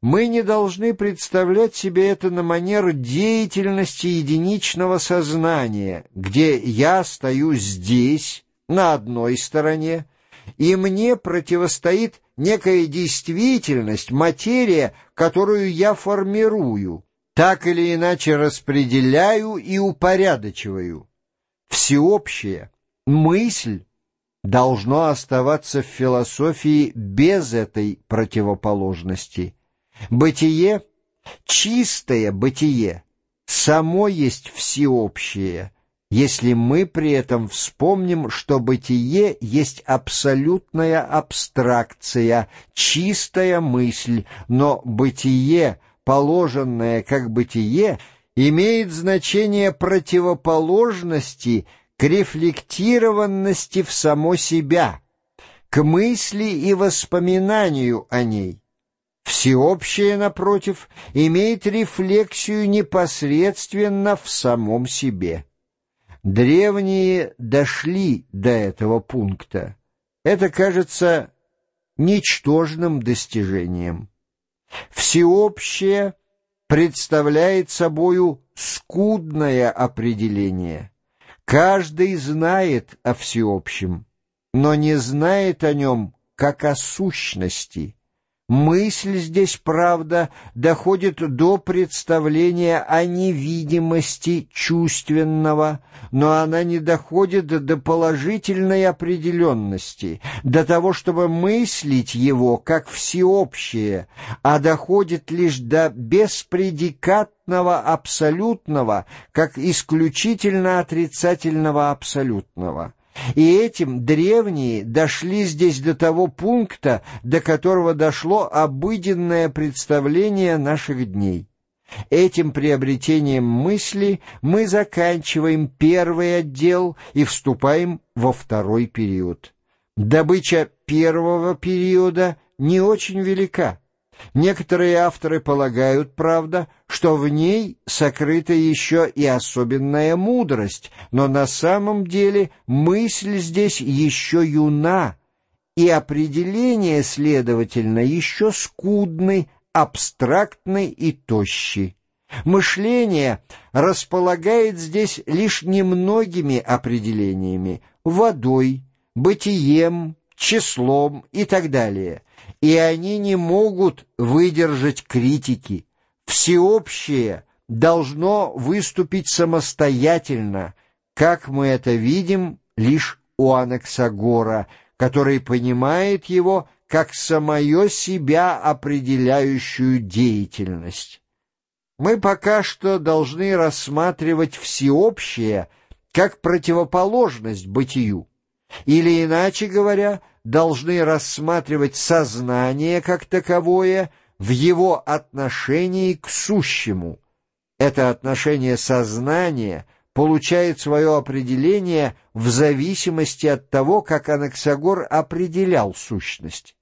Мы не должны представлять себе это на манер деятельности единичного сознания, где я стою здесь, на одной стороне, и мне противостоит некая действительность, материя, которую я формирую, так или иначе распределяю и упорядочиваю. Всеобщее, мысль должно оставаться в философии без этой противоположности. Бытие, чистое бытие, само есть всеобщее, если мы при этом вспомним, что бытие есть абсолютная абстракция, чистая мысль, но бытие, положенное как бытие, имеет значение противоположности к рефлектированности в само себя, к мысли и воспоминанию о ней. Всеобщее, напротив, имеет рефлексию непосредственно в самом себе. Древние дошли до этого пункта. Это кажется ничтожным достижением. Всеобщее представляет собою скудное определение – Каждый знает о всеобщем, но не знает о нем как о сущности. Мысль здесь, правда, доходит до представления о невидимости чувственного, но она не доходит до положительной определенности, до того, чтобы мыслить его как всеобщее, а доходит лишь до беспредикатного абсолютного, как исключительно отрицательного абсолютного. И этим древние дошли здесь до того пункта, до которого дошло обыденное представление наших дней. Этим приобретением мысли мы заканчиваем первый отдел и вступаем во второй период. Добыча первого периода не очень велика. Некоторые авторы полагают, правда, что в ней сокрыта еще и особенная мудрость, но на самом деле мысль здесь еще юна, и определение, следовательно, еще скудны, абстрактны и тощи. Мышление располагает здесь лишь немногими определениями — водой, бытием, числом и так далее — и они не могут выдержать критики. Всеобщее должно выступить самостоятельно, как мы это видим лишь у Анаксагора, который понимает его как самое себя определяющую деятельность. Мы пока что должны рассматривать всеобщее как противоположность бытию, или, иначе говоря, должны рассматривать сознание как таковое в его отношении к сущему. Это отношение сознания получает свое определение в зависимости от того, как Анаксагор определял сущность.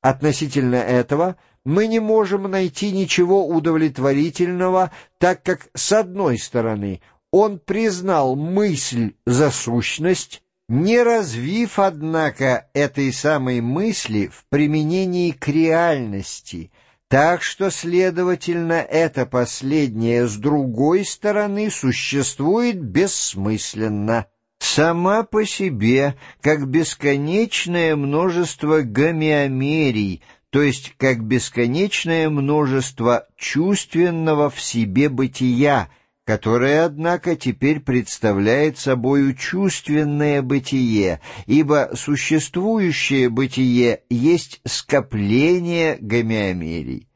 Относительно этого мы не можем найти ничего удовлетворительного, так как, с одной стороны, он признал мысль за сущность, не развив, однако, этой самой мысли в применении к реальности, так что, следовательно, это последнее с другой стороны существует бессмысленно, сама по себе, как бесконечное множество гомеомерий, то есть как бесконечное множество чувственного в себе бытия, которое, однако, теперь представляет собою чувственное бытие, ибо существующее бытие есть скопление гомеомерий.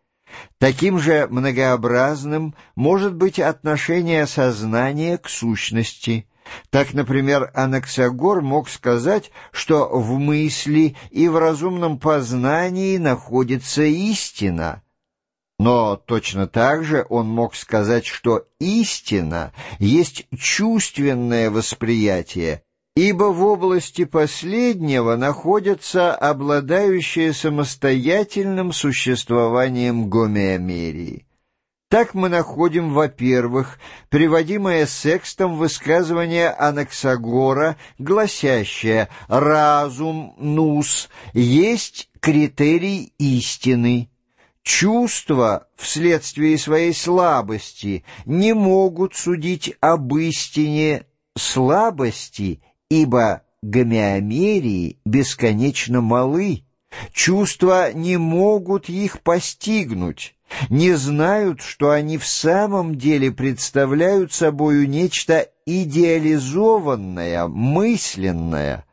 Таким же многообразным может быть отношение сознания к сущности. Так, например, Анаксагор мог сказать, что в мысли и в разумном познании находится истина — но точно так же он мог сказать, что истина есть чувственное восприятие, ибо в области последнего находятся обладающие самостоятельным существованием гомеомерии. Так мы находим, во-первых, приводимое секстом высказывание Анаксагора, гласящее «разум, нус, есть критерий истины». Чувства вследствие своей слабости не могут судить об истине слабости, ибо гомеомерии бесконечно малы. Чувства не могут их постигнуть, не знают, что они в самом деле представляют собою нечто идеализованное, мысленное.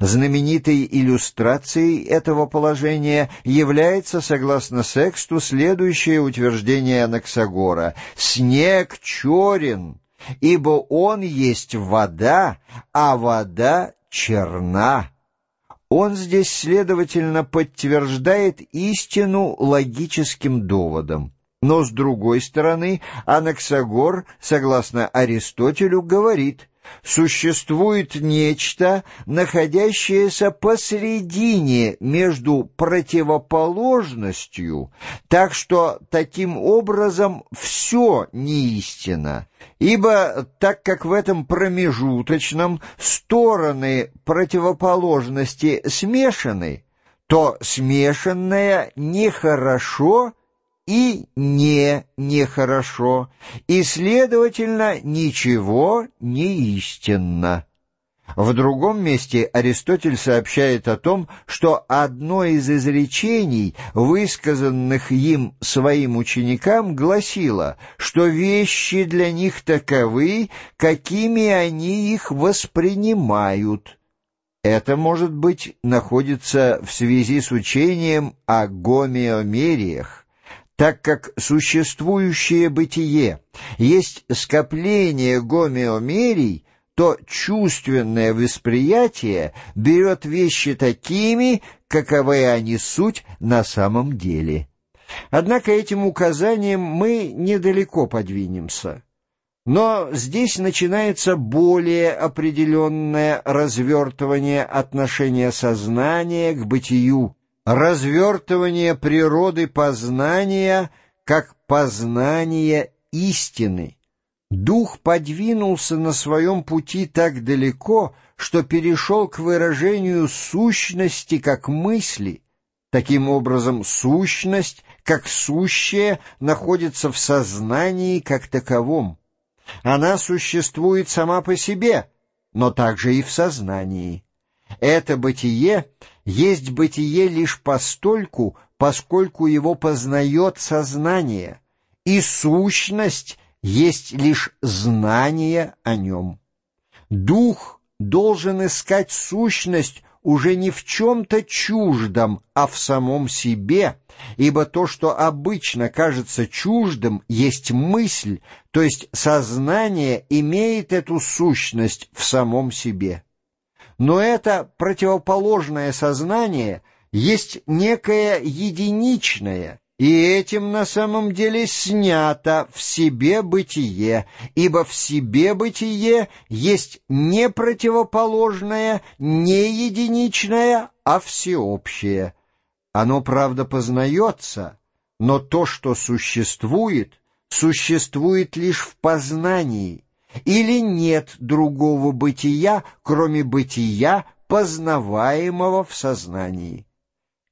Знаменитой иллюстрацией этого положения является, согласно Сексту, следующее утверждение Анаксагора «Снег черен, ибо он есть вода, а вода черна». Он здесь, следовательно, подтверждает истину логическим доводом. Но, с другой стороны, Анаксагор, согласно Аристотелю, говорит, существует нечто, находящееся посредине между противоположностью, так что таким образом все неистина, ибо так как в этом промежуточном стороны противоположности смешаны, то смешанное нехорошо и не нехорошо, и, следовательно, ничего не истинно. В другом месте Аристотель сообщает о том, что одно из изречений, высказанных им своим ученикам, гласило, что вещи для них таковы, какими они их воспринимают. Это, может быть, находится в связи с учением о гомеомериях так как существующее бытие есть скопление гомеомерий, то чувственное восприятие берет вещи такими, каковы они суть на самом деле. Однако этим указанием мы недалеко подвинемся. Но здесь начинается более определенное развертывание отношения сознания к бытию, развертывание природы познания как познание истины. Дух подвинулся на своем пути так далеко, что перешел к выражению сущности как мысли. Таким образом, сущность, как сущее, находится в сознании как таковом. Она существует сама по себе, но также и в сознании. Это бытие есть бытие лишь постольку, поскольку его познает сознание, и сущность есть лишь знание о нем. Дух должен искать сущность уже не в чем-то чуждом, а в самом себе, ибо то, что обычно кажется чуждым, есть мысль, то есть сознание имеет эту сущность в самом себе. Но это противоположное сознание есть некое единичное, и этим на самом деле снято в себе бытие, ибо в себе бытие есть не противоположное, не единичное, а всеобщее. Оно, правда, познается, но то, что существует, существует лишь в познании, или нет другого бытия, кроме бытия, познаваемого в сознании.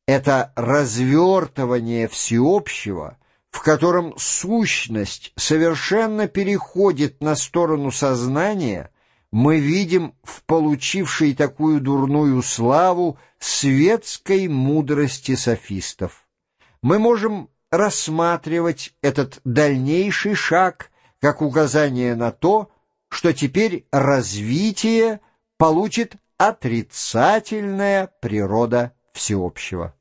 Это развертывание всеобщего, в котором сущность совершенно переходит на сторону сознания, мы видим в получившей такую дурную славу светской мудрости софистов. Мы можем рассматривать этот дальнейший шаг – как указание на то, что теперь развитие получит отрицательная природа всеобщего.